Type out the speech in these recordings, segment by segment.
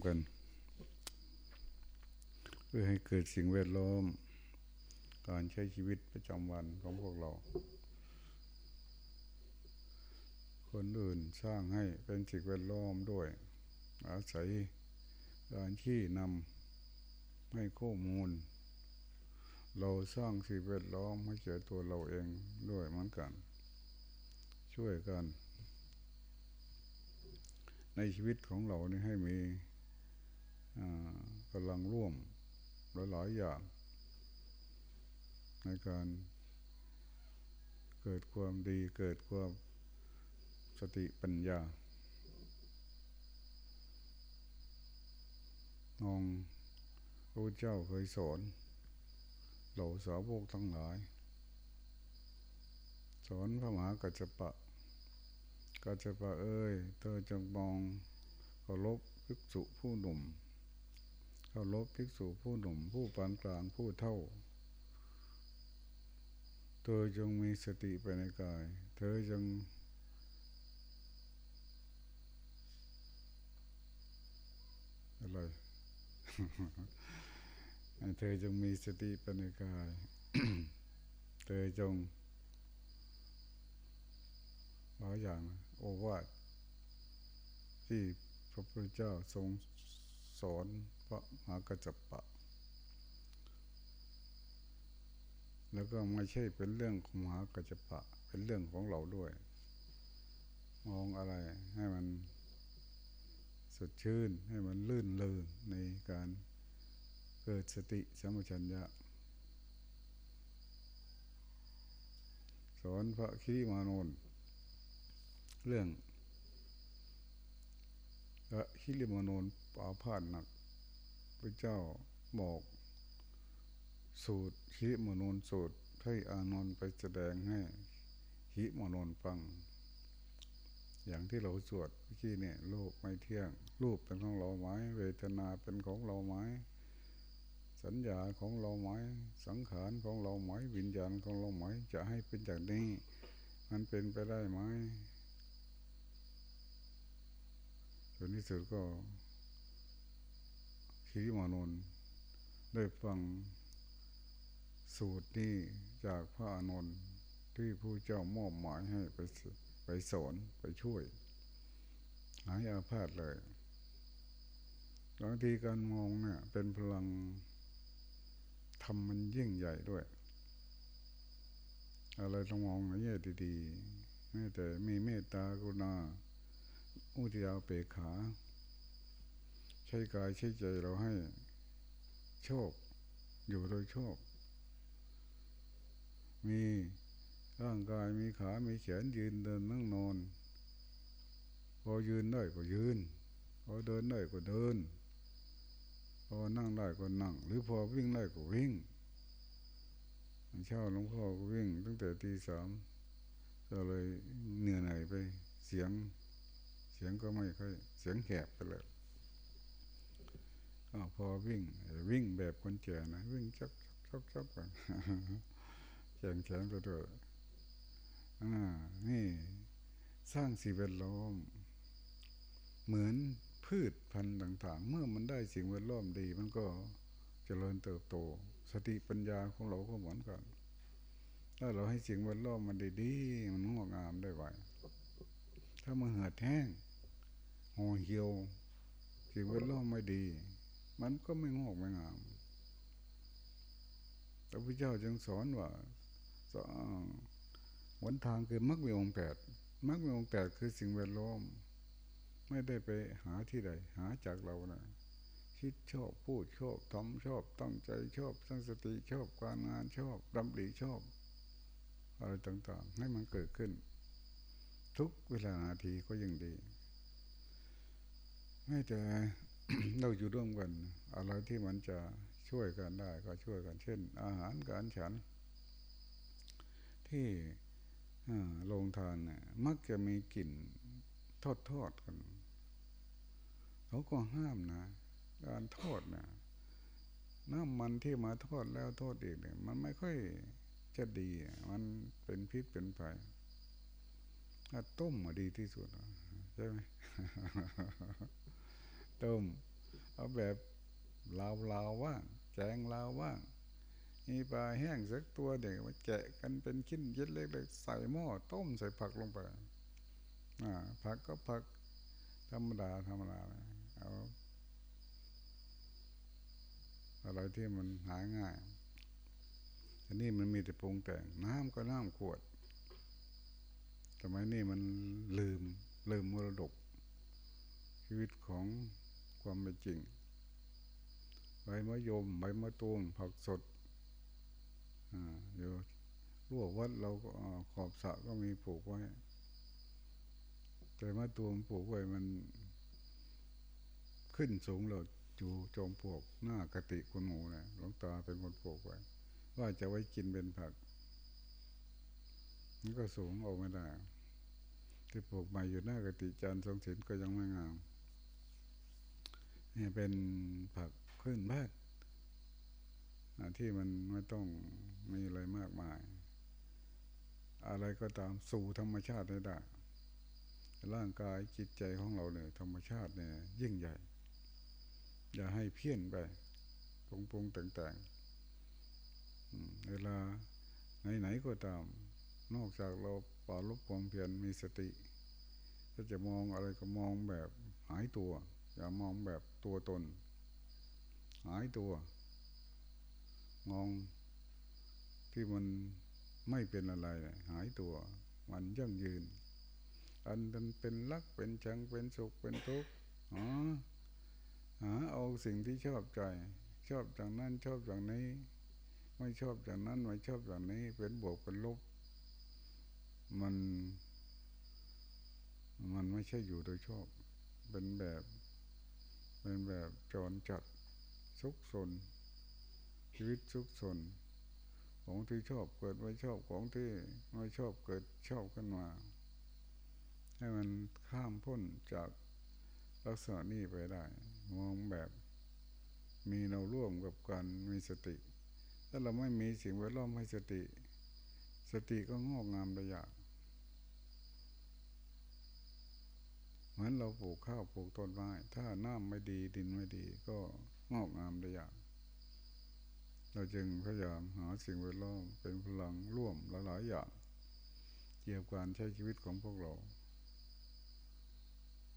ำกัน เพื่อให้เกิดสิ่งแวดล้อม การใช้ชีวิตประจำวันของพวกเรา คนอื่นสร้างให้เป็นสิ่งแวดล้อมด้วย อาศัยการที่นำให้ข้อมูล เราสร้างสิ่งแวดล้อมให้เจอตัวเราเองด้วยเหมือนกัน ช่วยกันในชีวิตของเรานี่ให้มี กำลังร่วมหลาย ๆ อย่าง ในการเกิดความดีเกิดความสติปัญญามองพระเจ้าเคยสอนเหล่าสาวกทั้งหลาย สอนพระมหากัจจปะ กัจจปะเอ้ย เธอจงมองเคารพภิกษุผู้หนุ่ม เคารพภิกษุผู้หนุ่มผู้ปานกลางผู้เท่า เธอจงมีสติไปในกาย เธอจงอะไรเธอจงมีสติปัญญาย เธอจงหลายอย่างโอวาทที่พระพุทธเจ้าทรงสอน พระมหากัจจปะ แล้วก็ไม่ใช่เป็นเรื่องของมหากัจจปะ เป็นเรื่องของเราด้วย มองอะไรให้มันสดชื่นให้มันลื่นเลิงในการเกิดสติสมัชัญญะ สอนพระคีมานนเรื่องพระคิริมานนปาพาดหนัก พระเจ้าบอกสูตรคิมานนสูตรให้อานนท์ไปแสดงให้คิมานนฟัง อย่างที่เราสวดเมื่อกี้เนี่ยโลกไม่เที่ยง รูปเป็นของเราไหมเวทนาเป็นของเราไหมสัญญาของเราไหมสังขารของเราไหมวิญญาณของเราไหมจะให้เป็นอย่างนี้ มันเป็นไปได้ไหมส่วนที่สุดก็ ขีมานนได้ฟังสูตรนี้จากพระอานนท์ที่ผู้เจ้ามอบหมายให้ไปไปสอนไปช่วย หายอาพาธเลยบางทีการมองเนี่ยเป็นพลังทำมันยิ่งใหญ่ด้วย อะไรต้องมองในแง่ดีๆไม่แต่มีเมตตากรุณาอุทิยาเปขา ใช้กายใช้ใจเราให้ โชค อยู่โดยโชค มีร่างกายมีขา มีแขนยืนเดินนั่งนอน พอยืนได้ก็ยืน พอเดินได้ก็เดิน พอนั่งได้ก็นั่ง หรือพอวิ่งได้ก็วิ่งเช้าหลวงพ่อก็วิ่ง ตั้งแต่ตีสามก็เลยเหนื่อยหน่อยไป เสียง เสียงก็ไม่ค่อย เสียงแหบไปเลย อพอวิ่ง วิ่งแบบคนแก่นะวิ่งชักชักชักกันแข็งแข็งตัวตัวอ่านี่ สร้างสิ่งแวดล้อม เหมือนพืชพันธุ์ต่าง ๆ เมื่อมันได้สิ่งแวดล้อมดี มันก็เจริญเติบโต สติปัญญาของเราก็เหมือนกัน ถ้าเราให้สิ่งแวดล้อมมันดีๆมันงอกงามได้ไวถ้ามันเหือดแห้งห่อเหี่ยวสิ่งแวดล้อมไม่ดี มันก็ไม่งอกไม่งามพระพุทธเจ้าจึงสอนว่าหนทางคือมรรคมีองค์แปดมรรคมีองค์แปดคือสิ่งแวดล้อม ไม่ได้ไปหาที่ใด หาจากเรานะคิดชอบพูดชอบทำชอบตั้งใจชอบตั้งสติชอบการงานชอบดำริชอบ อะไรต่างๆ ให้มันเกิดขึ้น ทุกเวลานาทีก็ยังดี ไม่แต่ เราอยู่ร่วมกัน อะไรที่มันจะช่วยกันได้ก็ช่วยกัน เช่น อาหารการฉัน ที่โรงทานเนี่ยมักจะมีกลิ่นทอดทอดกันเขาก็ห้ามนะ การทอดนะน้ำมันที่มาทอดแล้วทอดอีกเนี่ย มันไม่ค่อยจะดี มันเป็นพิษเป็นไฟถ้าต้มมาดีที่สุดใช่ไหม ต้ม เอาแบบลาวลาวว่างแกงลาวว่าง มีปลาแห้งสักตัวเด็กมาแกะกันเป็นชิ้นเล็กๆใส่หม้อต้มใส่ผักลงไปอ่าผักก็ผักธรรมดาธรรมดาเอาอะไรที่มันหาง่ายอันนี้มันมีแต่ปรุงแต่งน้ำก็น้ำขวดสมัยนี้มันลืมลืมมรดก ชีวิตของ ความเป็นจริงใบมะยมใบมะตูมผักสดอ่าอยู่รั้ววัดเราก็ขอบสระก็มีปลูกไว้ แต่มะตูมปลูกไว้มันขึ้นสูงเลยอยู่จอมปลวกหน้ากติคุณหมูนะหลวงตาเป็นคนปลูกไว้ ว่าจะไว้กินเป็นผักนี่ก็สูงออกไม่ได้ที่ปลูกใหม่อยู่หน้ากติจานทรงศิลก็ยังไม่งาม นี่เป็นผักขึ้นบ้านที่มันไม่ต้องมีอะไรมากมาย อะไรก็ตามสู่ธรรมชาติได้ได้ร่างกายจิตใจของเราเนี่ยธรรมชาติเนี่ยยิ่งใหญ่ อย่าให้เพี้ยนไปปรุงปรุงแต่งๆเวลาไหนๆก็ตาม นอกจากเราปาลบความเพียรมีสติ ถ้าจะมองอะไรก็มองแบบหายตัว อย่ามองแบบ ตัวตน หายตัว มองที่มันไม่เป็นอะไร หายตัว มันยั่งยืน อันนั้นเป็นรักเป็นชังเป็นสุขเป็นทุกข์อ๋อหาเอาสิ่งที่ชอบใจ ชอบจากนั้นชอบจากนี้ ไม่ชอบจากนั้นไม่ชอบจากนี้ เป็นบวกเป็นลบ มัน มันไม่ใช่อยู่โดยชอบ เป็นแบบ เป็นแบบจรจัดสุกสนชีวิตสุกสนของที่ชอบเกิดไม่ชอบของที่ไม่ชอบเกิดชอบขึ้นมาให้มันข้ามพ้นจากลักษณะนี้ไปได้ มองแบบมีเราร่วมกับการมีสติ ถ้าเราไม่มีสิ่งแวดล้อมให้สติ สติก็งอกงามระยะเห มือนเราปลูกข้าวปลูกต้นไม้ถ้าน้ำไม่ดีดินไม่ดีก็งอกงามระยะเราจึงพยายามหาสิ่งแวดล้อมเป็นพลังร่วมหลายๆอย่างเกี่ยวกับการใช้ชีวิตของพวกเรา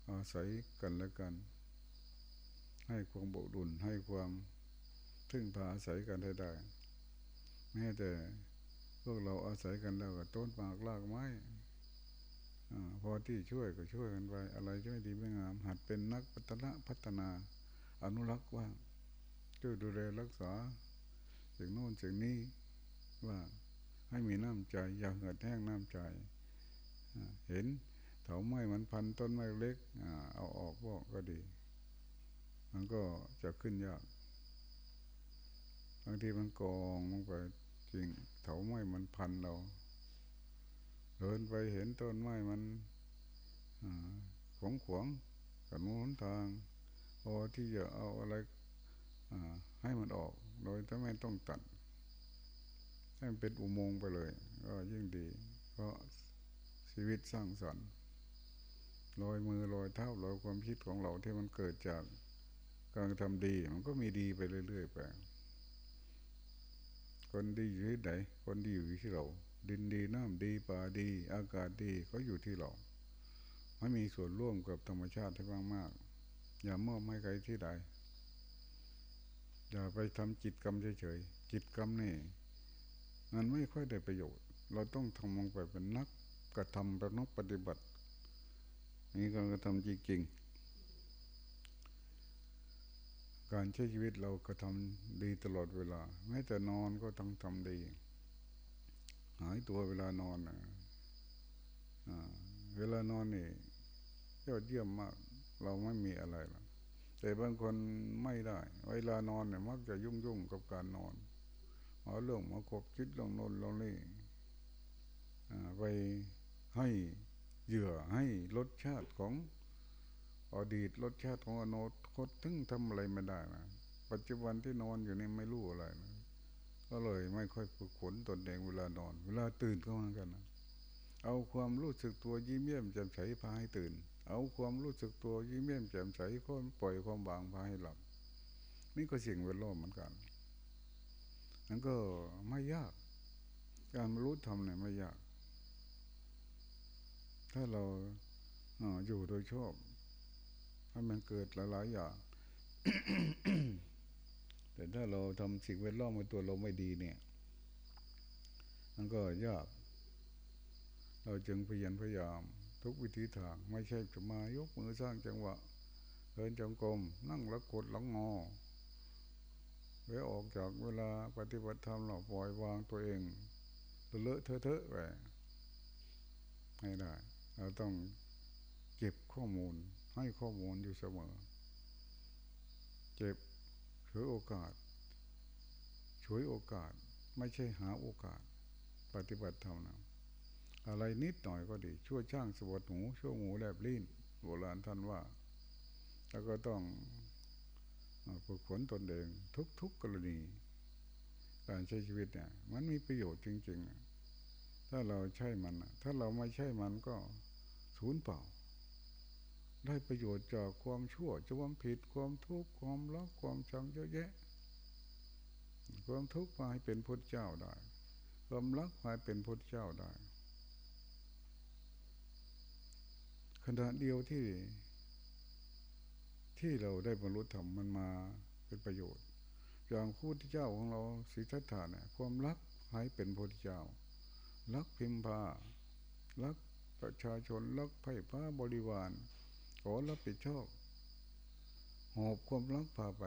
อาศัยกันและกัน ให้ความบดุลให้ความพึ่งพาอาศัยกันให้ได้แม้แต่พวกเราอาศัยกันแล้วก็ต้นปากลากไม้ อพอที่ช่วยก็ช่วยกันไป อะไรช่วยดีไม่งาม หัดเป็นนักพัฒนาพัฒนา อนุรักษ์ว่าช่วยดูแลรักษาสิ่งโน้นสิ่งนี้ว่าให้มีน้ำใจ อย่าเหือดแห้งน้ำใจเห็นเถาไม้มันพันต้นไม้เล็กเอาออกก็ก็ดี มันก็จะขึ้นยากบางทีมันกองลงไปจริงเถาไม้มันพันเรา เดินไปเห็นต้นไม้มันขวงขวงกันมุนทางพอที่จะเอาอะไรให้มันออก โดยถ้าไม่ต้องตัด ให้มันเป็นอุโมงค์ไปเลย ก็ยิ่งดี เพราะชีวิตสร้างสรรค์ลอยมือลอยเท้าลอยความคิดของเราที่มันเกิดจากการทำดี มันก็มีดีไปเรื่อยๆไปคนดีอยู่ที่ไหนคนดีอยู่ที่เรา ดินดีน้ำดีป่าดี อากาศดีก็อยู่ที่เราไม่มีส่วนร่วมกับธรรมชาติที่มากมากอย่ามอบให้ใครที่ใดอย่าไปทำจิตกรรมเฉยๆจิตกรรมนี่มันไม่ค่อยได้ประโยชน์ เราต้องทำลงไปเป็นนักกระทำเป็นนักปฏิบัตินี่การกระทำจริงๆการใช้ชีวิตเราก็ทำดีตลอดเวลาแม้แต่นอนก็ต้องทำดี หายตัวเวลานอนนะเวลานอนนี่ยอดเยี่ยมมาก เราไม่มีอะไรหรอกแต่บางคนไม่ได้ เวลานอนเนี่ยมักจะยุ่งยุ่งกับการนอนเอาเรื่องมาคบคิดลงนนลงนี่ไปให้เหยื่อให้รสชาติของอดีตรสชาติของอนาคตถึงทำอะไรไม่ได้นะปัจจุบันที่นอนอยู่นี่ไม่รู้อะไรนะ ก็เลยไม่ค่อยฝึกฝนตนเองเวลานอน เวลาตื่นก็เหมือนกันนะเอาความรู้สึกตัวยิ้มเยี่ยมแจ่มใสพาให้ตื่น เอาความรู้สึกตัวยิ้มเย้มแจ่มใสคนปล่อยความบางพาให้หลับ นี่ก็สิ่งเวลาเหมือนกันนั่นก็ไม่ยาก การรู้ทำเนี่ยไม่ยาก ถ้าเราออยู่โดยชอบถ้ามันเกิดหลายๆอย่าง แต่ถ้าเราทำสิ่งแวดล้อมในตัวเราไม่ดีเนี่ย มันก็ยาก เราจึงพยายามพยายาม ทุกวิธีทางไม่ใช่จะมายกมือสร้างจังหวะเดินจงกรมนั่งละกดหลังงอไว้ออกจากเวลาปฏิบัติธรรมเราปล่อยวางตัวเองเลอะเทอะเทอะไปไม่ได้ เราต้องเก็บข้อมูลให้ข้อมูลอยู่เสมอ เก็บ ถือโอกาสช่วยโอกาส ไม่ใช่หาโอกาส ปฏิบัติธรรมนะอะไรนิดหน่อยก็ดี ช่วยช่างสวดหูช่วยหูแลบลิ้นโบราณท่านว่า แล้วก็ต้องฝึกฝนตนเองทุกๆกกรณี การใช้ชีวิตเนี่ย มันมีประโยชน์จริง ๆ ถ้าเราใช้มันถ้าเราไม่ใช่มันก็สูญเปล่า ได้ประโยชน์จากความชั่วความผิดความทุกข์ความรักความชังเยอะแยะ ความทุกข์มาให้เป็นพุทธเจ้าได้ ความรักมาให้เป็นพุทธเจ้าได้ขณะเดียวที่ที่เราได้บรรลุธรรมมันมาเป็นประโยชน์ อย่างพุทธเจ้าของเราสิทธัตถะเนี่ยความรักให้เป็นพุทธเจ้า รักพิมพารักประชาชนรักไพ่พระบริวาร ขอรับผิดชอบหอบความรักพาไป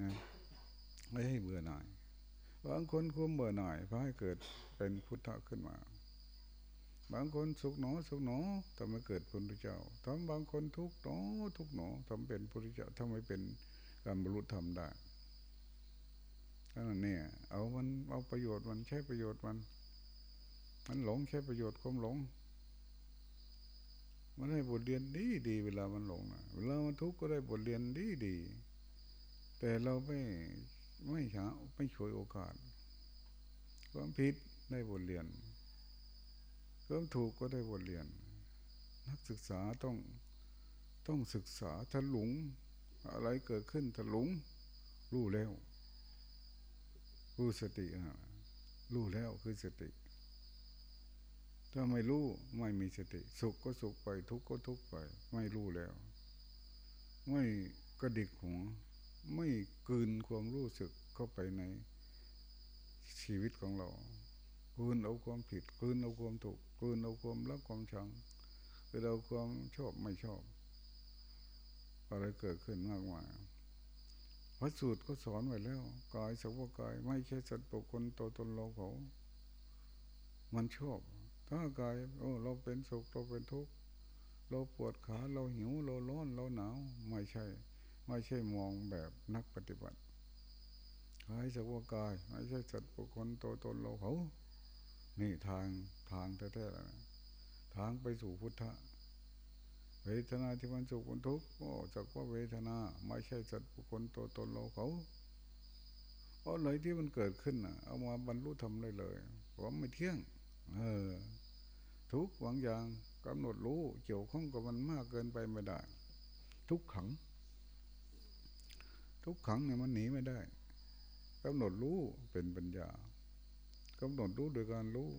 นะไม่ให้เบื่อหน่ายบางคนควมเบื่อหน่ายพาให้เกิดเป็นพุทธะขึ้นมา บางคนสุขหนอสุขหนอทำให้เกิดพุทธเจ้าทำบางคนทุกข์หนอทุกข์หนอทำเป็นพุทธเจ้าทำให้เป็นการบรรลุธรรมได้ถ้านั้นเนี่ย เอามันเอาประโยชน์มันใช้ประโยชน์มัน มันหลงใช้ประโยชน์ความหลง มันได้บทเรียนดีดีเวลามันหลงนะเวลามันทุกข์ก็ได้บทเรียนดีดีแต่เราไม่ไม่หาไม่ช่วยโอกาสความผิดได้บทเรียนความถูกก็ได้บทเรียน นักศึกษาต้องต้องศึกษาถ้าหลงอะไรเกิดขึ้นถ้าหลงรู้แล้ว รู้สติรู้แล้วคือสติ ถ้าไม่รู้ไม่มีสติ สุขก็สุขไป ทุกข์ก็ทุกข์ไป ไม่รู้แล้ว ไม่กระดิกหัวไม่กืนความรู้สึกเข้าไปในชีวิตของเรากืนเอาความผิดกืนเอาความถูกกืนเอาความรักความชังกืนเอาความชอบไม่ชอบอะไรเกิดขึ้นมากมายพระสูตรก็สอนไว้แล้วกายสักว่ากาย ไม่ใช่สัตว์ปุคคลตัวตนเราเขา มันชอบ ถ้ากายโอ้เราเป็นสุขเราเป็นทุกข์เราปวดขาเราหิวเราร้อนเราหนาวไม่ใช่ ไม่ใช่มองแบบนักปฏิบัติกายสักว่ากายไม่ใช่สัตว์บุคคลตัวตนเราเขานี่ทางทางแท้ๆทางไปสู่พุทธะเวทนาที่มันสุขมันทุกข์ก็จักว่าเวทนาไม่ใช่สัตว์บุคคลตัวตนเราเขาเพราะอะไรที่มันเกิดขึ้นอะ เอามาบรรลุธรรมได้เลยผมไม่เที่ยง เออ ทุกบางอย่างกำหนดรู้เกี่ยวข้องกับมันมากเกินไปไม่ได้ ทุกขัง ทุกขังเนี่ยมันหนีไม่ได้กำหนดรู้เป็นปัญญากำหนดรู้โดยการรู้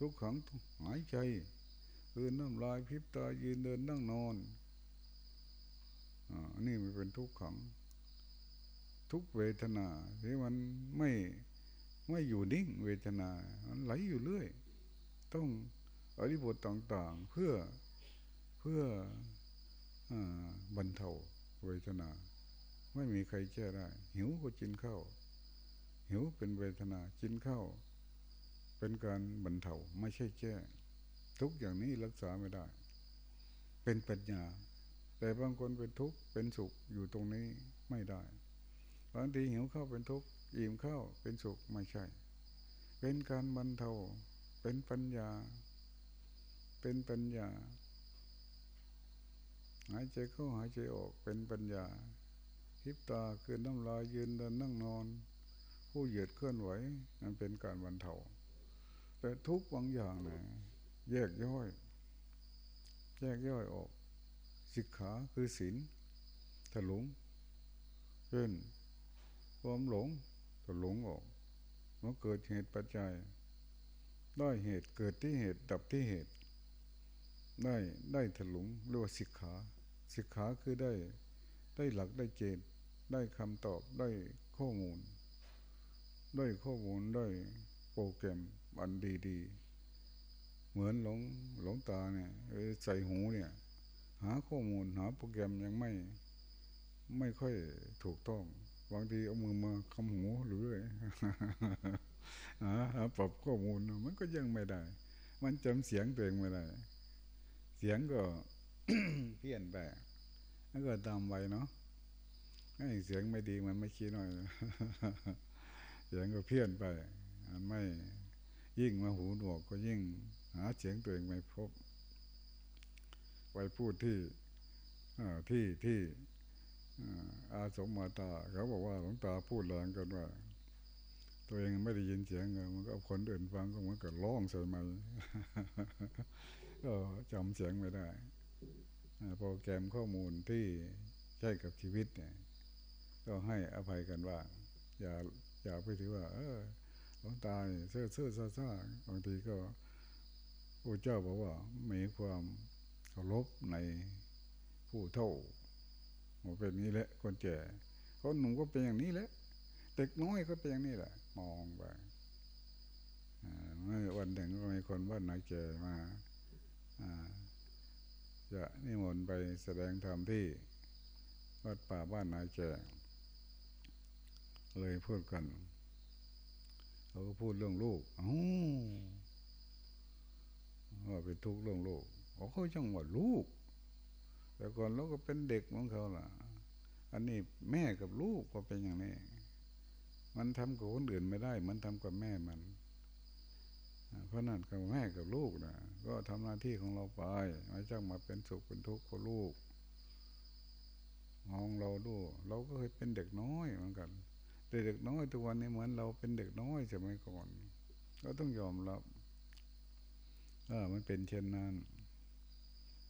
ทุกขังหายใจคืนน้ำลายพิบตายืนเดินนั่งนอนอันนี้มันเป็นทุกขัง ทุกเวทนาที่มันไม่ไม่อยู่นิ่งเวทนา มันไหลอยู่เรื่อย ต้องอริบทต่างๆ เพื่อเพื่อบรรเทาเวทนา ไม่มีใครแก้ได้ หิวก็กินข้าวหิวเป็นเวทนากินข้าวเป็นการบรรเทาไม่ใช่แก้ทุกอย่างนี้รักษาไม่ได้ เป็นปัญญา แต่บางคนเป็นทุกข์เป็นสุขอยู่ตรงนี้ไม่ได้บางทีหิวข้าวเป็นทุกข์อิ่มข้าวเป็นสุขไม่ใช่ เป็นการบรรเทา เป็นปัญญา เป็นปัญญา หายใจเข้าหายใจออกเป็นปัญญาิบตาคือน้ำลายยืนเดินนั่งนอน ผู้เหยียดเคลื่อนไหวนั่นเป็นการบรรเทาแต่ทุกบางอย่างนี่ยแยกย่อย แยกย่อยออกสิกขาคือศีลถลุงเป็นความหลงถลุงออกมันเกิดเหตุปัจจัย ได้เหตุเกิดที่เหตุดับที่เหตุ ได้ได้ถลุงเรียกว่าสิกขา สิกขาคือได้ได้หลักได้เกณฑ์ได้คำตอบได้ข้อมูล ได้ข้อมูลได้โปรแกรมอันดีๆ เหมือนหลงหลงตาเนี่ยใส่หูเนี่ย หาข้อมูลหาโปรแกรมยังไม่ไม่ค่อยถูกต้องบางทีเอามือมาคำหูหรือ หาหาปรับข้อมูลมันก็ยังไม่ได้ มันจำเสียงตัวเองไม่ได้ เสียงก็เพี้ยนไปแล้วก็ตามไวเนาะเสียงไม่ดีมันไม่คิดหน่อย เสียงก็เพี้ยนไปมันไม่ยิ่งมาหูหนวกก็ยิ่ง หาเสียงตัวเองไม่พบ ไปพูดที่ที่ที่อาสมมาตา เขาบอกว่าหลวงตาพูดแรงกันว่า ตัวเองไม่ได้ยินเสียงมันก็คนอื่นฟังก็เหมือนกับร้องใส่ไม้ก็จำเสียงไม่ได้โปรแกรมข้อมูลที่ใช้กับชีวิตเนี่ย ก็ให้อภัยกันว่า อย่าอย่าไปถือว่า เออหลวงตาเสื่อเสื่อซ่าซ่าบางทีก็พระเจ้าบอกว่ามีความเคารพในผู้เท่ามันเป็นนี้แหละคนแก่คนหนุ่มก็เป็นอย่างนี้แหละ เด็กน้อยก็เป็นอย่างนี้แหละ มองไปเมื่อวันหนึ่งก็มีคนว่านาแก่มาจะนิมนต์ไปแสดงธรรมที่วัดป่าบ้านนาแก่เลยพูดกันเขาก็พูดเรื่องลูกอ๋อว่าเป็นทุกข์เรื่องลูกเขาจังว่าลูก แต่ก่อนเราก็เป็นเด็กของเขาล่ะ อันนี้แม่กับลูกก็เป็นอย่างนี้ มันทำกับคนอื่นไม่ได้ มันทำกับแม่มันเพราะนั้นกับแม่กับลูกนะก็ทำหน้าที่ของเราไปไม่จ้างมาเป็นสุขเป็นทุกข์กับลูกมองเราดูเราก็เคยเป็นเด็กน้อยเหมือนกันเด็กน้อยทุกวันนี้เหมือนเราเป็นเด็กน้อยสมัยก่อนเราต้องยอมรับเออมันเป็นเช่นนั้น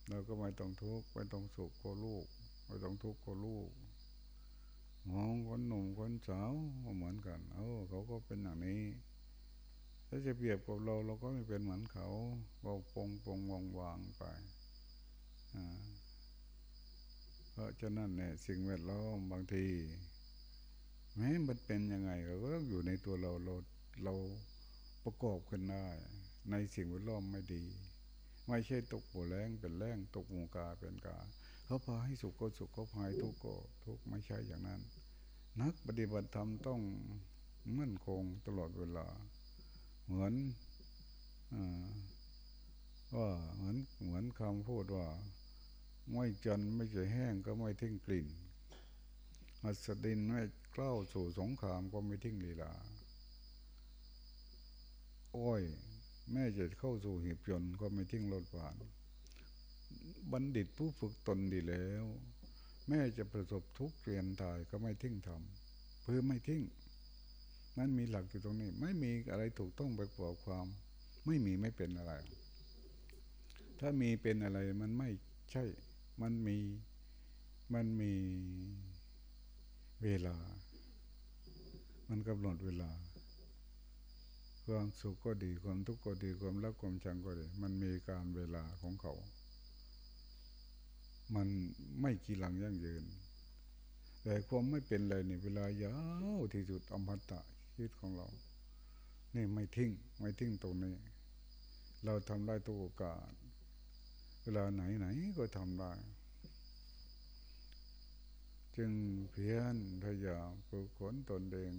เราก็ไม่ต้องทุกข์ไม่ต้องสุขกับลูกไม่ต้องทุกข์กับลูก มองคนหนุ่มคนสาวก็เหมือนกันเออเขาก็เป็นอย่างนี้ ถ้าจะเปรียบกับเราเราก็ไม่เป็นเหมือนเขาเราปงปงวางวางไปอ่าเพราะฉะนั้นเนี่ยสิ่งแวดล้อมบางทีแม้มันเป็นยังไงเราก็ต้องอยู่ในตัวเราเราเราประกอบกันได้ ในสิ่งแวดล้อมไม่ดี ไม่ใช่ตกปูแรงเป็นแรงตกมูกาเป็นกาเขาพาให้สุขก็สุขเขาพายทุกข์ก็ทุกข์ไม่ใช่อย่างนั้น นักปฏิบัติธรรมต้องมั่นคงตลอดเวลา เหมือนว่าเหมือนเหมือนคำพูดว่า ไม่จันไม่ใจแห้งก็ไม่ทิ้งกลิ่นอัศดินไม่กล้าสู่สงครามก็ไม่ทิ้งลีลาอ้อยแม่จะเข้าสู่หีบยนต์ก็ไม่ทิ้งรถผ่าน บัณฑิตผู้ฝึกตนดีแล้ว แม่จะประสบทุกข์เปลี่ยนตายก็ไม่ทิ้งทำเพื่อไม่ทิ้งนั้นมีหลักอยู่ตรงนี้ ไม่มีอะไรถูกต้องไปกว่าความ ไม่มีไม่เป็นอะไร ถ้ามีเป็นอะไรมันไม่ใช่ มันมีมันมีเวลา มันกำหนดเวลา ความสุขก็ดีความทุกข์ก็ดีความรักความชังก็ดี มันมีการเวลาของเขา มันไม่กีหลังยั่งยืน แต่ความไม่เป็นอะไรนี่เวลายาวที่สุดอมตะชีวิตของเรา นี่ไม่ทิ้ง ไม่ทิ้งตรงนี้ เราทำได้ตัวโอกาส เวลาไหนไหนก็ทำได้ จึงเพียรพยายามฝึกฝนตนเอง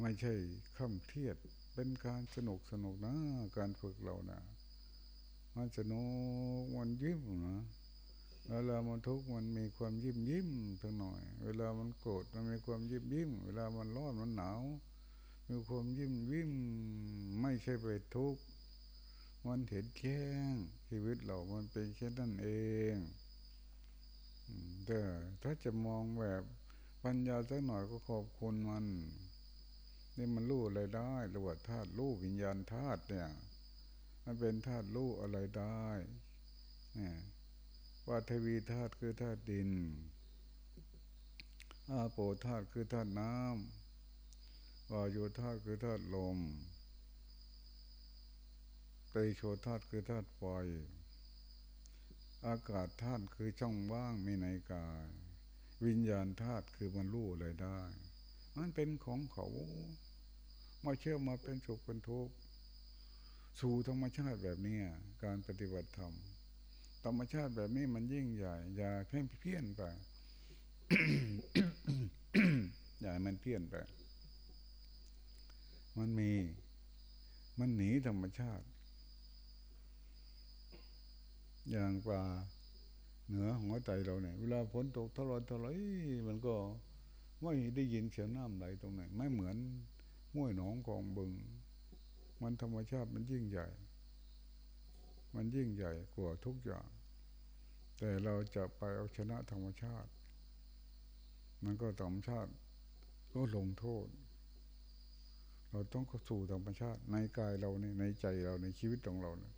ไม่ใช่ค่ำเทียดเป็นการสนุกสนุกนะการฝึกเรานะ มันสนุกมันยิ้มนะเวลามันทุกข์มันมีความยิ้มยิ้มทั้งหน่อย เวลามันโกรธมันมีความยิ้มยิ้ม เวลามันร้อนมันหนาว มีความยิ้มยิ้มไม่ใช่ไปทุกข์มันเห็นแค่ชีวิตเรามันเป็นแค่นั้นเองแต่ถ้าจะมองแบบปัญญาสักหน่อยก็ขอบคุณมัน นี่มันรู้อะไรได้รือว่าธาตุรู้วิญญาณธาตุเนี่ย มันเป็นธาตุรู้อะไรได้ว่าทวีธาตุคือธาตุดิน อาโปธาตุคือธาตุน้ำวายุธาตุคือธาตุลมเตโชธาตุคือธาตุไฟ อากาศธาตุคือช่องว่างมีในกาย วิญญาณธาตุคือมันรู้อะไรได้ มันเป็นของเขาม่เชื่อมาเป็นสุขเป็นทุกข์ สู่ธรรมชาติแบบนี้การปฏิบัติธรรม ธรรมชาติแบบนี้มันยิ่งใหญ่ อย่าเพ่งเพี้ยนไปอย่ามันเพี้ยนไป มันมี มันหนีธรรมชาติ อย่างปลาเหนือหัวใจเราเนี่ยเวลาฝนตกทลายทลายมันก็ไม่ได้ยินเสียงน้ำไหลตรงไหน ไม่เหมือนม้วยหนองกองบึง มันธรรมชาติมันยิ่งใหญ่ มันยิ่งใหญ่กว่าทุกอย่าง แต่เราจะไปเอาชนะธรรมชาติ มันก็ธรรมชาติก็ลงโทษ เราต้องเข้าสู่ธรรมชาติในกายเราในในใจเราในชีวิตของเราเนี่ย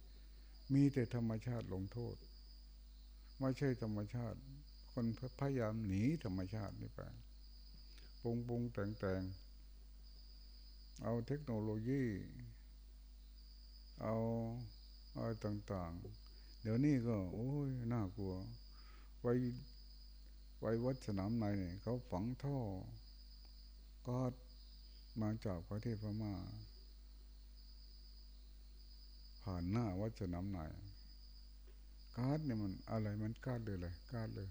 มีแต่ธรรมชาติลงโทษ ไม่ใช่ธรรมชาติ คนพยายามหนีธรรมชาตินี่ไปปรุงปรุงแต่งแต่งเอาเทคโนโลยี เอาอะไรต่างๆ เดี๋ยวนี้ก็ โอ้ยน่ากลัวไว้ไว้วัดสนามในเนี่ยเขาฝังท่อก็มาจากประเทศพม่า ผ่านหน้าวัดสนามในกาดเนี่ยมันอะไรมันกาดเลยเลยกาดเลย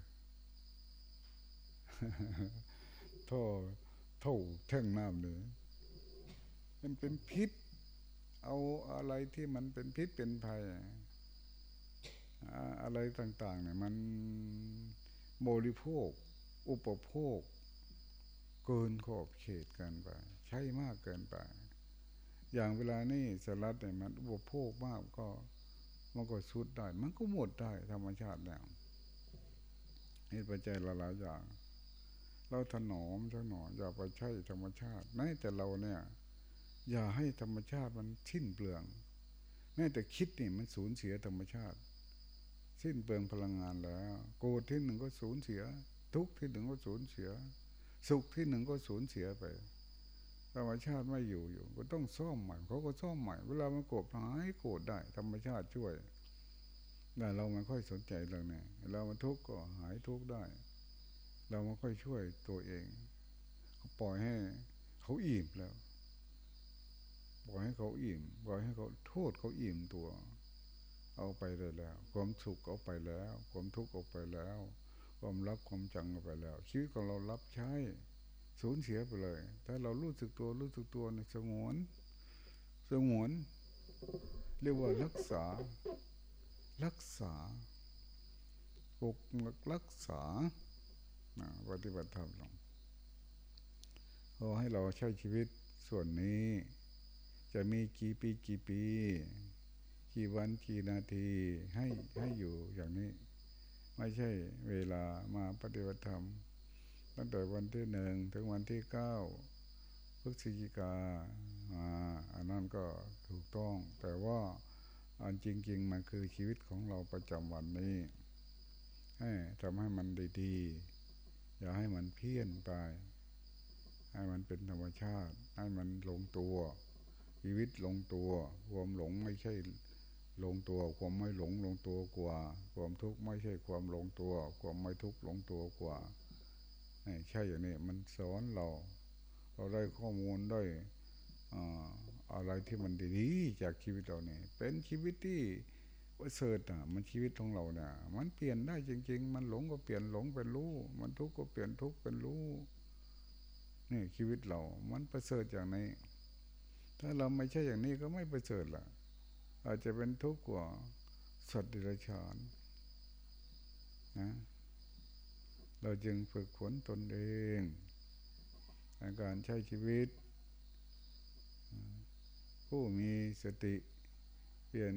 ท่อเท่าแท่งน้ำเลยมันเป็นพิษ เอาอะไรที่มันเป็นพิษเป็นภัย อะไรต่างๆเนี่ยมันบริโภค อุปโภค เกินขอบเขตเกันไป ใช้มากเกินไป อย่างเวลานี้สลัดเนี่ยมันอุปโภคมากก็มันก็สุดได้ มันก็หมดได้ธรรมชาติแล้วเหตุปัจจัยหลายๆอย่าง เราถนอมถนอมอย่าไปใช้ธรรมชาติแม้แต่เราเนี่ย อย่าให้ธรรมชาติมันชิ้นเปลือง แม้แต่คิดนี่มันสูญเสียธรรมชาติ สิ้นเปลืองพลังงานแล้ว โกรธที่หนึ่งก็สูญเสีย ทุกที่หนึ่งก็สูญเสีย สุขที่หนึ่งก็สูญเสียไป ธรรมชาติไม่อยู่อยู่ ก็ต้องซ่อมใหม่เขาก็ซ่อมใหม่ เวลามันโกรธหายโกรธได้ ธรรมชาติช่วยแต่เราไม่ค่อยสนใจเรื่องนี้เรามันทุกข์ก็หายทุกข์ได้ เราไม่ค่อยช่วยตัวเองเขาปล่อยให้เขาอิ่มแล้ว ปล่อยให้เขาอิ่มปล่อยให้เขาโทษเขาอิ่มตัว เอาไปเลยแล้ว ความสุขเอาไปแล้ว ความทุกข์เอาไปแล้ว ความรักความจังเอาไปแล้ว ชีวิตของเรารับใช้สูญเสียไปเลย ถ้าเรารู้สึกตัวรู้สึกตัวในสงวนสงวน เรียกว่ารักษา รักษาปกรักษาปฏิบัติธรรมลงขอให้เราใช้ชีวิตส่วนนี้ จะมีกี่ปีกี่ปี กี่วันกี่นาทีให้ให้อยู่อย่างนี้ ไม่ใช่เวลามาปฏิบัติธรรม ตั้งแต่วันที่หนึ่งถึงวันที่เก้าพฤศจิกามาอันนั้นก็ถูกต้อง แต่ว่าอันจริง ๆ มันคือชีวิตของเราประจำวันนี้ ให้ทำให้มันดีๆ อย่าให้มันเพี้ยนไป ให้มันเป็นธรรมชาติ ให้มันลงตัว ชีวิตลงตัว ความหลงไม่ใช่ลงตัว ความไม่หลงลงตัวกว่า ความทุกข์ไม่ใช่ความหลงตัว ความไม่ทุกข์หลงตัวกว่าใช่อย่างนี้มันสอนเรา เราได้ข้อมูลได้อะไรที่มันดีๆจากชีวิตเราเนี่ยเป็นชีวิตที่ประเสริฐอะมันชีวิตของเราเนี่ยมันเปลี่ยนได้จริง ๆ มันหลงก็เปลี่ยนหลงเป็นรู้ มันทุกข์ก็เปลี่ยนทุกข์เป็นรู้นี่ชีวิตเรา มันประเสริฐอย่างนี้ ถ้าเราไม่ใช่อย่างนี้ก็ไม่ประเสริฐละอาจจะเป็นทุกข์กว่าสัตว์ดิรัจฉานนะเราจึงฝึกฝนตนเองในการใช้ชีวิต ผู้มีสติเปลี่ยน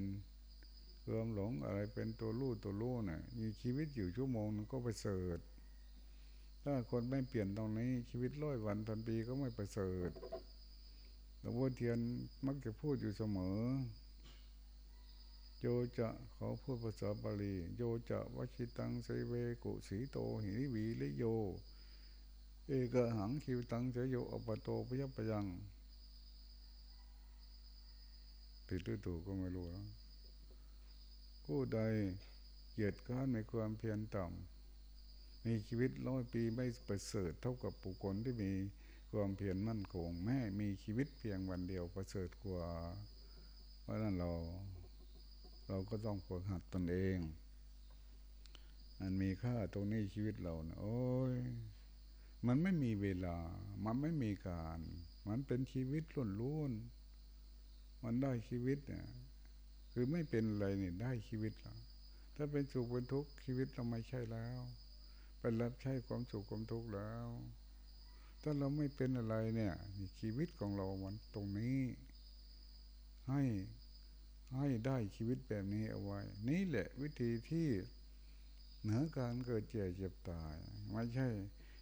รวมหลงอะไรเป็นตัวรู้ตัวรู้นะ่ะ มีชีวิตอยู่ชั่วโมงนึงก็ไปเสริฐ ถ้าคนไม่เปลี่ยนตรงนี้ชีวิตร้อยวันทันปีก็ไม่ประเสริฐ หลวงพ่อเทียนมักจะพูดอยู่เสมอ โยจะขอพูดภาษาบาลี โยจะวชิตังไซเวกุสีโตหิริวีลิโย เอกหังคิวตังเสยโยอปโตพยปยังติดหรือถูกก็ไม่รู้นะผู้ใดเกียรติข้านในความเพียรต่ำมีชีวิตร้อยปีไม่ประเสริฐเท่ากับปุคคลที่มี ความเพียรมั่นคงแม้มีชีวิตเพียงวันเดียวประเสริฐกว่า เพราะนั้นเรา เราก็ต้องฝึกหัดตนเองมันมีค่าตรงนี้ชีวิตเรานะโอ้ยมันไม่มีเวลา มันไม่มีการ มันเป็นชีวิตล้วนมันได้ชีวิตเนี่ยคือไม่เป็นอะไรเนี่ยได้ชีวิตแล้วถ้าเป็นสุขเป็นทุกข์ชีวิตเราไม่ใช่แล้ว เป็นรับใช้ความสุขความทุกข์แล้ว ถ้าเราไม่เป็นอะไรเนี่ยชีวิตของเรามันตรงนี้ ให้ให้ได้ชีวิตแบบนี้เอาไว้ นี่แหละวิธีที่เหนือการเกิดเจ็บเจ็บตาย ไม่ใช่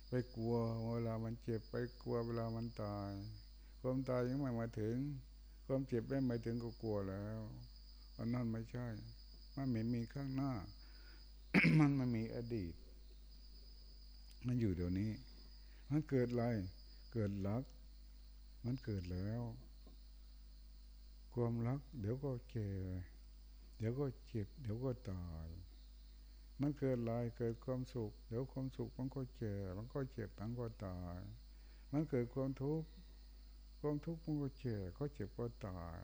ไปกลัวเวลามันเจ็บไปกลัวเวลามันตาย ความตายยังไม่มาถึง ความเจ็บไม่มาถึงก็กลัวแล้วอันนั้นไม่ใช่มันไม่มีข้างหน้า มันไม่มีอดีต มันอยู่เดี๋ยวนี้ มันเกิดอะไร เกิดรัก มันเกิดแล้ว ความรัก เดี๋ยวก็เจ็บเดี๋ยวก็เจ็บ เดี๋ยวก็ตาย มันเกิดลายเกิดความสุข เดี๋ยวความสุขมันก็เจ็บมันก็เจ็บมันก็ตาย มันเกิดความทุกข์ ความทุกข์มันก็เจ็บก็เจ็บก็ตาย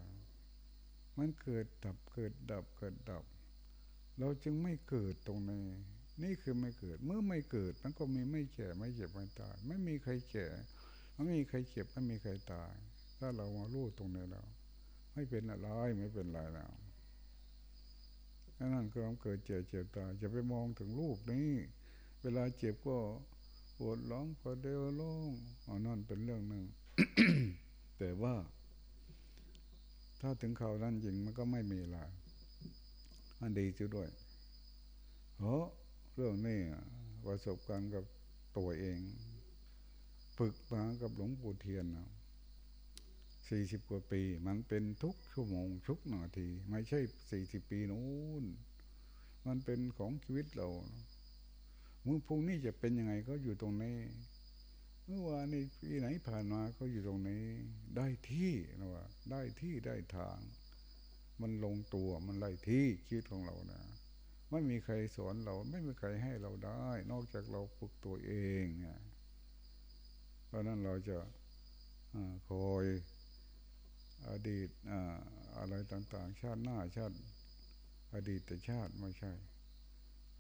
มันเกิดดับ เกิดดับ เกิดดับ เราจึงไม่เกิดตรงนี้ นี่คือไม่เกิด เมื่อไม่เกิดมันก็มีไม่แก่ไม่เจ็บไม่ตาย ไม่มีใครแก่ไม่มีใครเจ็บไม่มีใครตาย ถ้าเรามารู้ตรงนี้แล้วไม่เป็นอะไรไม่เป็นไรแล้วนั่นคือความเกิดเจ็บเจ็บตายจะไปมองถึงรูปนี้ เวลาเจ็บก็ปวดร้องพอเดียวร้องอันนั้นเป็นเรื่องหนึ่งแต่ว่า ถ้าถึงเขาด้นจริงมันก็ไม่มีละมันดีจุดด้วยเพราะ เรื่องนี้ประสบการณ์กับตัวเอง ฝึกมากับหลวงปู่เทียนสี่สิบกว่าปี มันเป็นทุกชั่วโมงทุกนาที ไม่ใช่สี่สิบปีนู้นมันเป็นของชีวิตเราเมื่อพรุ่งนี้จะเป็นยังไงก็อยู่ตรงนี้ เมื่อวานนี้ปีไหนผ่านมาก็อยู่ตรงนี้ ได้ที่นะว่า ได้ที่ได้ทาง มันลงตัวมันไล่ที่ชีวิตของเรานะ ไม่มีใครสอนเรา ไม่มีใครให้เราได้ นอกจากเราฝึกตัวเองเนี่ยเพราะนั้นเราจะอคอยอดีตอะไรต่าง ๆ ชาติหน้าชาติ อดีตแต่ชาติไม่ใช่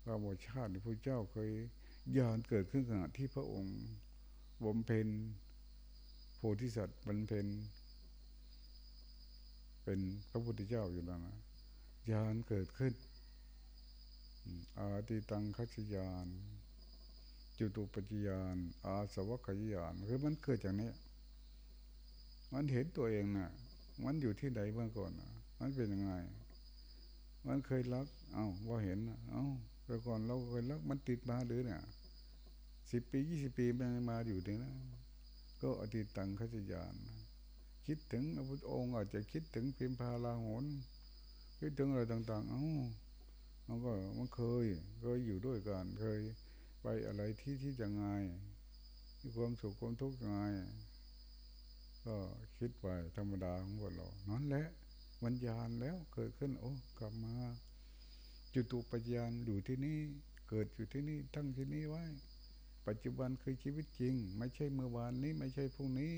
ว่าบชาติที่พระเจ้าเคยยานเกิดขึ้นขณะที่พระองค์บำเพ็ญโพธิสัตว์บำเพ็ญเป็นพระพุทธเจ้าอยู่แล้วนะญาณเกิดขึ้น อาติตังคัจยานจุตุปัจยานอาสวัคยานคือมันเกิดจากนี้ มันเห็นตัวเองนะ่ะ มันอยู่ที่ไหนเมื่อก่อนนะมันเป็นยังไง มันเคยรัก เอา้าว่าเห็นเอา้าแต่ก่อนเราเคยรักมันติดมาหรือเนี่ยสิบปียี่สิบปีมันมาอยู่ถึงนะก็อดีตตังขจยานคิดถึงพระพุทธองค์อาจจะคิดถึงพิมพาลาหนคิดถึงอะไรต่าง ๆ เอ้า มันก็มันเคย เคยอยู่ด้วยกัน เคยไปอะไรที่ที่จะงายที่ความสุขความทุกข์งายก็คิดไปธรรมดาของพวกเรานั่นแหละวิญญาณแล้วเกิดขึ้น โอ้กลับมาจุตุปัญญาอยู่ที่นี่เกิดอยู่ที่นี่ตั้งที่นี่ไว้ ปัจจุบันคือชีวิตจริง ไม่ใช่เมื่อวานนี้ไม่ใช่พรุ่งนี้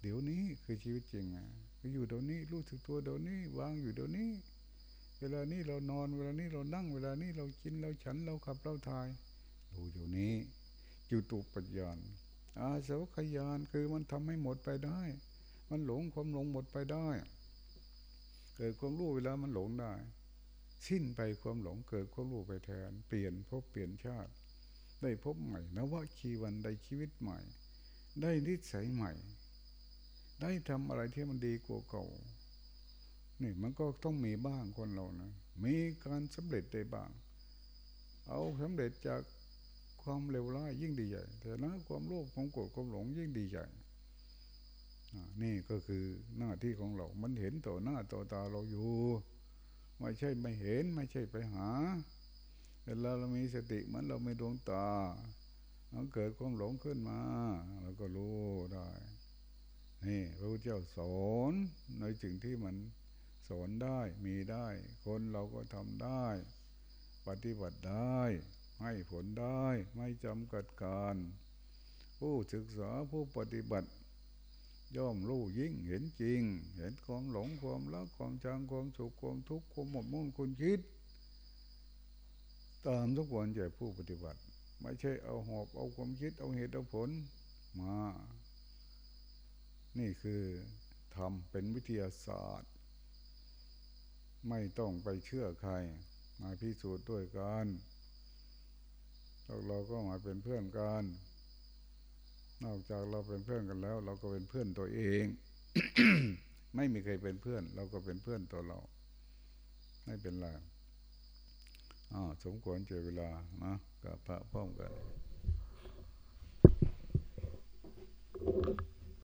เดี๋ยวนี้คือชีวิตจริงอะอยู่เดี๋ยวนี้รู้สึกตัวเดี๋ยวนี้วางอยู่เดี๋ยวนี้ เวลานี้เรานอน เวลานี้เรานั่ง เวลานี้เรากินเราฉันเราขับเราทายดูเดี๋ยวนี้จุตุปัญญาอาสวัคยานคือมันทำให้หมดไปได้ มันหลงความหลงหมดไปได้ เกิดความรู้เวลามันหลงได้ สิ้นไปความหลงเกิดความรู้ไปแทน เปลี่ยนพบเปลี่ยนชาติ ได้พบใหม่นวชีวันได้ชีวิตใหม่ ได้นิสัยใหม่ ได้ทำอะไรที่มันดีกว่าเก่า นี่มันก็ต้องมีบ้างคนเรานะ มีการสำเร็จได้บ้าง เอาสำเร็จจากความเร็วร้ายยิ่งดีใหญ่ แต่นะความโลภความโกรธความหลงยิ่งดีใหญ่นี่ก็คือหน้าที่ของเรา มันเห็นต่อหน้าต่อตาเราอยู่ ไม่ใช่ไม่เห็นไม่ใช่ไปหาเวลาเรามีสติเหมันเราไม่ดวงตามันเกิดความหลงขึ้นมาเราก็รู้ได้ นี่พระพุทธเจ้าสอนในสิ่งที่มัน สอนได้มีได้ คนเราก็ทำได้ ปฏิบัติได้ ให้ผลได้ไม่จำกัดการ ผู้ศึกษาผู้ปฏิบัติ ย่อมรู้ยิ่งเห็นจริง เห็นความหลงความรักความชังความสุขความทุกข์ความหมดมุ่นคุณคิด ตามทุกวันใจผู้ปฏิบัติ ไม่ใช่เอาหอบเอาความคิดเอาเหตุเอาผลมา นี่คือทำเป็นวิทยาศาสตร์ ไม่ต้องไปเชื่อใคร มาพิสูจน์ด้วยกันเราก็มาเป็นเพื่อนกัน นอกจากเราเป็นเพื่อนกันแล้ว เราก็เป็นเพื่อนตัวเอง ไม่มีใครเป็นเพื่อน เราก็เป็นเพื่อนตัวเรา ไม่เป็นไรอ่าสมควรเจอเวลานะกับพระพร้อมกัน